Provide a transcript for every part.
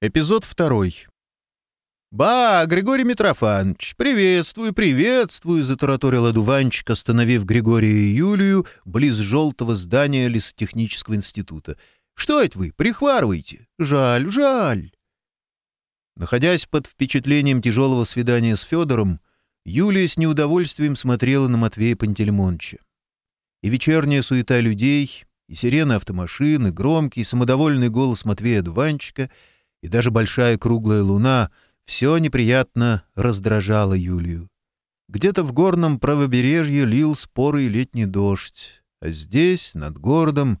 Эпизод второй. «Ба, Григорий Митрофанович, приветствую, приветствую!» — затараторил одуванчик, остановив Григория и Юлию близ желтого здания лесотехнического института. «Что это вы? Прихварываете? Жаль, жаль!» Находясь под впечатлением тяжелого свидания с Федором, Юлия с неудовольствием смотрела на Матвея Пантельмонча. И вечерняя суета людей, и сирена автомашин, и громкий, самодовольный голос Матвея Дуванчика — и даже большая круглая луна все неприятно раздражало Юлию. Где-то в горном правобережье лил спорый летний дождь, а здесь, над городом,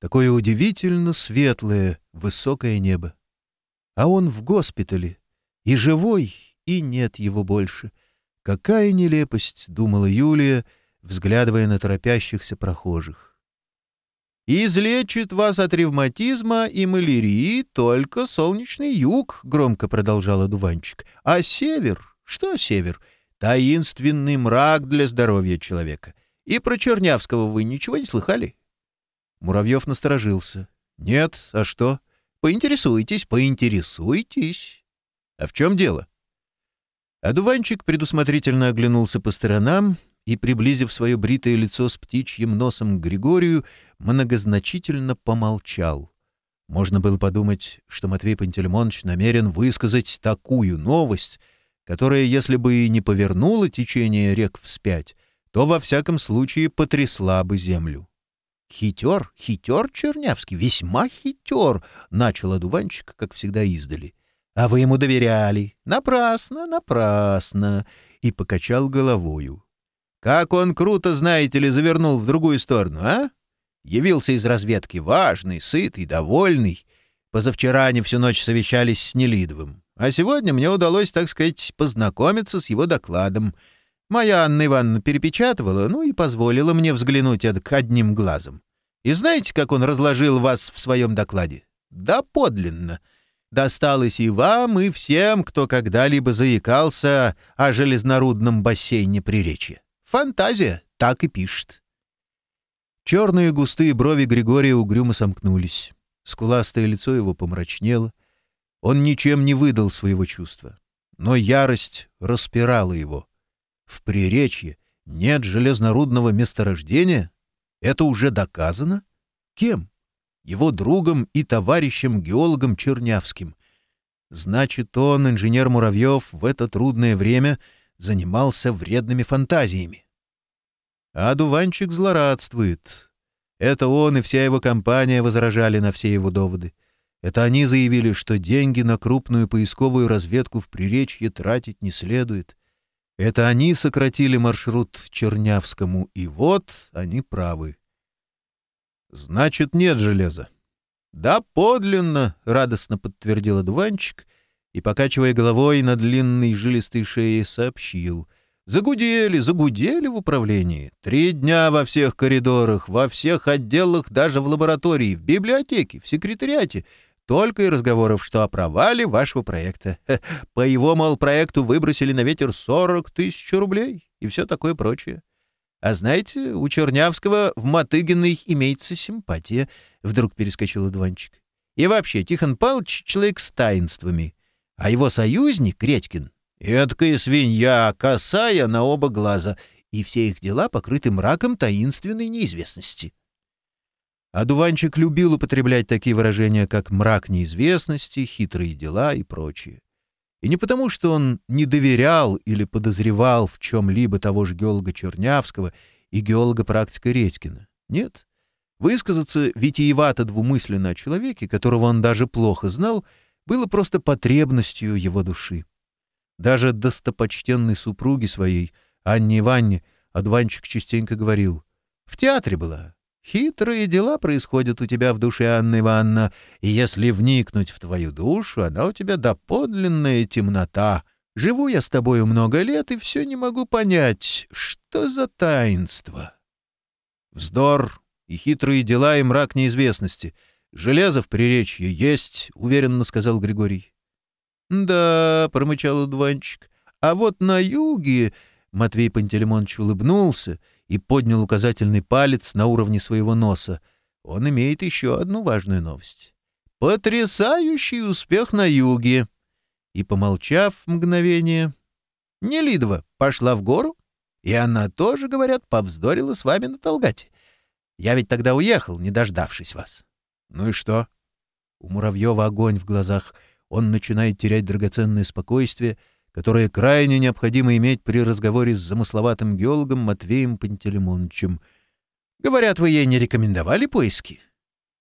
такое удивительно светлое, высокое небо. А он в госпитале, и живой, и нет его больше. Какая нелепость, — думала Юлия, взглядывая на торопящихся прохожих. И «Излечит вас от ревматизма и малярии только солнечный юг», — громко продолжал одуванчик. «А север? Что север? Таинственный мрак для здоровья человека. И про Чернявского вы ничего не слыхали?» Муравьев насторожился. «Нет, а что? Поинтересуйтесь, поинтересуйтесь. А в чем дело?» Одуванчик предусмотрительно оглянулся по сторонам, и, приблизив свое бритое лицо с птичьим носом к Григорию, многозначительно помолчал. Можно было подумать, что Матвей Пантелеймонович намерен высказать такую новость, которая, если бы и не повернула течение рек вспять, то, во всяком случае, потрясла бы землю. «Хитер, хитер, Чернявский, весьма хитер!» — начал одуванчик, как всегда издали. «А вы ему доверяли? Напрасно, напрасно!» — и покачал головою. Как он круто, знаете ли, завернул в другую сторону, а? Явился из разведки важный, сытый, довольный. Позавчера они всю ночь совещались с Нелидовым. А сегодня мне удалось, так сказать, познакомиться с его докладом. Моя Анна Ивановна перепечатывала, ну и позволила мне взглянуть эдак одним глазом. И знаете, как он разложил вас в своем докладе? Да подлинно. Досталось и вам, и всем, кто когда-либо заикался о железнорудном бассейне при речи. Фантазия так и пишет. Черные густые брови Григория угрюмо сомкнулись. Скуластое лицо его помрачнело. Он ничем не выдал своего чувства. Но ярость распирала его. В приречье нет железнорудного месторождения? Это уже доказано? Кем? Его другом и товарищем-геологом Чернявским. Значит, он, инженер Муравьев, в это трудное время занимался вредными фантазиями. А Дуванчик злорадствует. Это он и вся его компания возражали на все его доводы. Это они заявили, что деньги на крупную поисковую разведку в Приречье тратить не следует. Это они сократили маршрут Чернявскому, и вот они правы. «Значит, нет железа». «Да, подлинно!» — радостно подтвердил одуванчик и, покачивая головой на длинной жилистой шее, сообщил. Загудели, загудели в управлении. Три дня во всех коридорах, во всех отделах, даже в лаборатории, в библиотеке, в секретариате. Только и разговоров, что о провале вашего проекта. По его, мол, проекту выбросили на ветер 40 тысяч рублей и все такое прочее. А знаете, у Чернявского в Мотыгиной имеется симпатия, — вдруг перескочил Идванчик. И вообще, Тихон Павлович — человек с таинствами. А его союзник, Редькин, Эдкая свинья, косая на оба глаза, и все их дела покрыты мраком таинственной неизвестности. Одуванчик любил употреблять такие выражения, как «мрак неизвестности», «хитрые дела» и прочее. И не потому, что он не доверял или подозревал в чем-либо того же геолога Чернявского и геолога-практика Редькина. Нет. Высказаться витиевато-двумысленно о человеке, которого он даже плохо знал, было просто потребностью его души. Даже достопочтенной супруги своей, Анне Иванне, Адванчик частенько говорил. «В театре была. Хитрые дела происходят у тебя в душе, Анна Ивановна, и если вникнуть в твою душу, она у тебя доподлинная темнота. Живу я с тобою много лет и все не могу понять, что за таинство». Вздор и хитрые дела, и мрак неизвестности. Железо в приречье есть, — уверенно сказал Григорий. «Да», — промычал удванчик. «А вот на юге...» — Матвей Пантелеймонович улыбнулся и поднял указательный палец на уровне своего носа. Он имеет еще одну важную новость. «Потрясающий успех на юге!» И, помолчав мгновение, Нелидова пошла в гору, и она тоже, говорят, повздорила с вами на Толгате. Я ведь тогда уехал, не дождавшись вас. Ну и что? У Муравьева огонь в глазах — он начинает терять драгоценное спокойствие, которое крайне необходимо иметь при разговоре с замысловатым геологом Матвеем Пантелеймоновичем. «Говорят, вы ей не рекомендовали поиски?»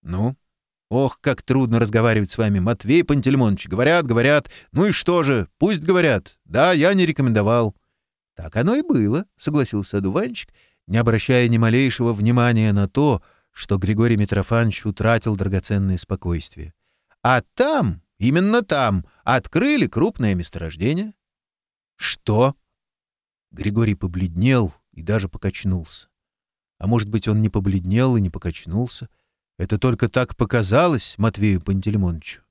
«Ну?» «Ох, как трудно разговаривать с вами, Матвей Пантелеймонович. Говорят, говорят. Ну и что же? Пусть говорят. Да, я не рекомендовал». «Так оно и было», — согласился одуванчик, не обращая ни малейшего внимания на то, что Григорий Митрофанович утратил драгоценное спокойствие. «А там...» Именно там открыли крупное месторождение. Что? Григорий побледнел и даже покачнулся. А может быть, он не побледнел и не покачнулся. Это только так показалось Матвею Пантелеймоновичу.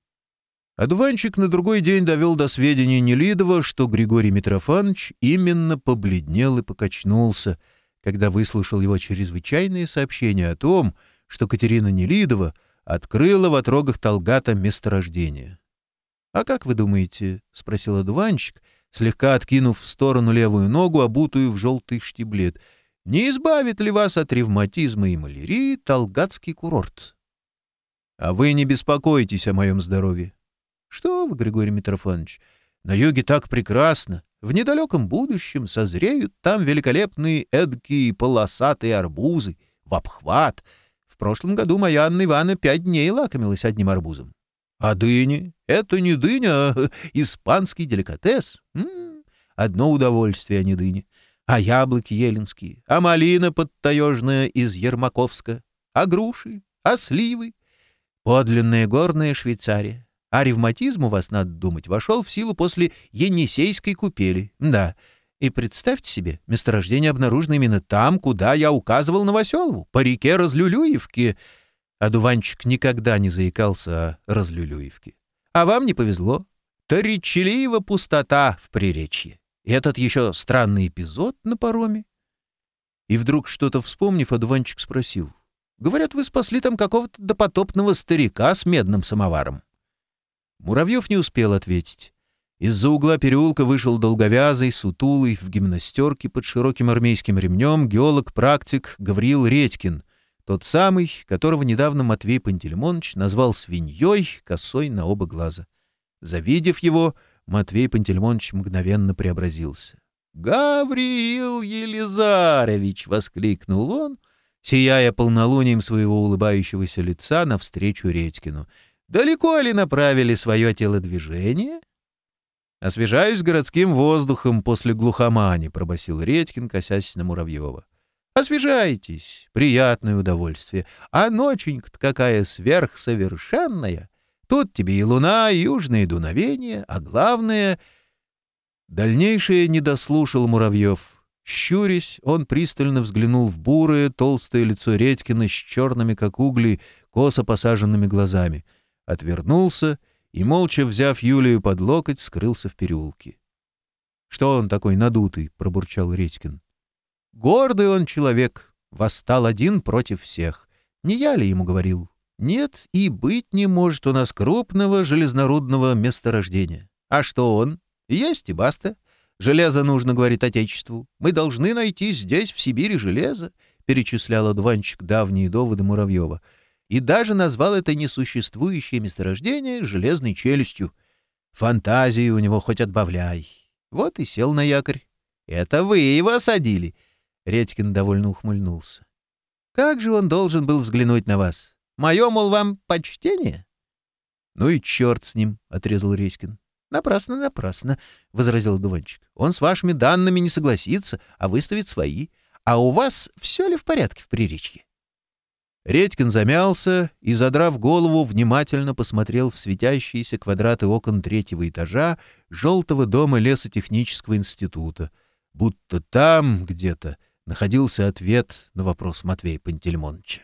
Одуванчик на другой день довел до сведения Нелидова, что Григорий Митрофанович именно побледнел и покачнулся, когда выслушал его чрезвычайные сообщения о том, что Катерина Нелидова открыла в отрогах Толгата месторождение. «А как вы думаете?» — спросил одуванчик, слегка откинув в сторону левую ногу, обутую в желтый штиблет. «Не избавит ли вас от ревматизма и малярии Талгатский курорт?» «А вы не беспокойтесь о моем здоровье». «Что вы, Григорий Митрофанович, на юге так прекрасно. В недалеком будущем созреют там великолепные эдкие полосатые арбузы в обхват. В прошлом году моя Анна Ивановна пять дней лакомилась одним арбузом. А дыни? Это не дыня, а испанский деликатес. М -м -м. Одно удовольствие, а не дыни. А яблоки еленские, а малина подтаежная из Ермаковска, а груши, а сливы. Подлинная горная Швейцария. А ревматизм, у вас надо думать, вошел в силу после Енисейской купели. Да, и представьте себе, месторождение обнаружено именно там, куда я указывал Новоселову, по реке Разлюлюевке — Одуванчик никогда не заикался о разлюлюевке. А вам не повезло. Торечелиева пустота в приречье. Этот еще странный эпизод на пароме. И вдруг что-то вспомнив, Адуванчик спросил. «Говорят, вы спасли там какого-то допотопного старика с медным самоваром». Муравьев не успел ответить. Из-за угла переулка вышел долговязый, сутулый, в гимнастерке под широким армейским ремнем геолог-практик Гавриил Редькин — тот самый, которого недавно Матвей Пантелеймонович назвал свиньей, косой на оба глаза. Завидев его, Матвей Пантелеймонович мгновенно преобразился. «Гавриил Елизаревич!» — воскликнул он, сияя полнолунием своего улыбающегося лица навстречу Редькину. «Далеко ли направили свое телодвижение?» «Освежаюсь городским воздухом после глухомани», — пробасил Редькин, косясь на Муравьева. Освежайтесь, приятное удовольствие. А ноченька-то какая сверхсовершенная. Тут тебе и луна, и южные дуновения, а главное... Дальнейшее не дослушал Муравьев. Щурясь, он пристально взглянул в бурое, толстое лицо Редькина с черными, как угли, косо посаженными глазами. Отвернулся и, молча взяв Юлию под локоть, скрылся в переулке. — Что он такой надутый? — пробурчал Редькин. Гордый он человек, восстал один против всех. Не я ли ему говорил? Нет, и быть не может у нас крупного железнорудного месторождения. А что он? Есть и баста. Железо нужно, говорит Отечеству. Мы должны найти здесь, в Сибири, железо, перечислял одуванчик давние доводы Муравьева. И даже назвал это несуществующее месторождение железной челюстью. Фантазии у него хоть отбавляй. Вот и сел на якорь. Это вы его осадили. Редькин довольно ухмыльнулся. Как же он должен был взглянуть на вас? Мое, мол, вам почтение? — Ну и черт с ним, — отрезал Редькин. — Напрасно, напрасно, — возразил Дуванчик. — Он с вашими данными не согласится, а выставит свои. А у вас все ли в порядке в приречке? Редькин замялся и, задрав голову, внимательно посмотрел в светящиеся квадраты окон третьего этажа желтого дома лесотехнического института, будто там где-то находился ответ на вопрос Матвея Пантельмоновича.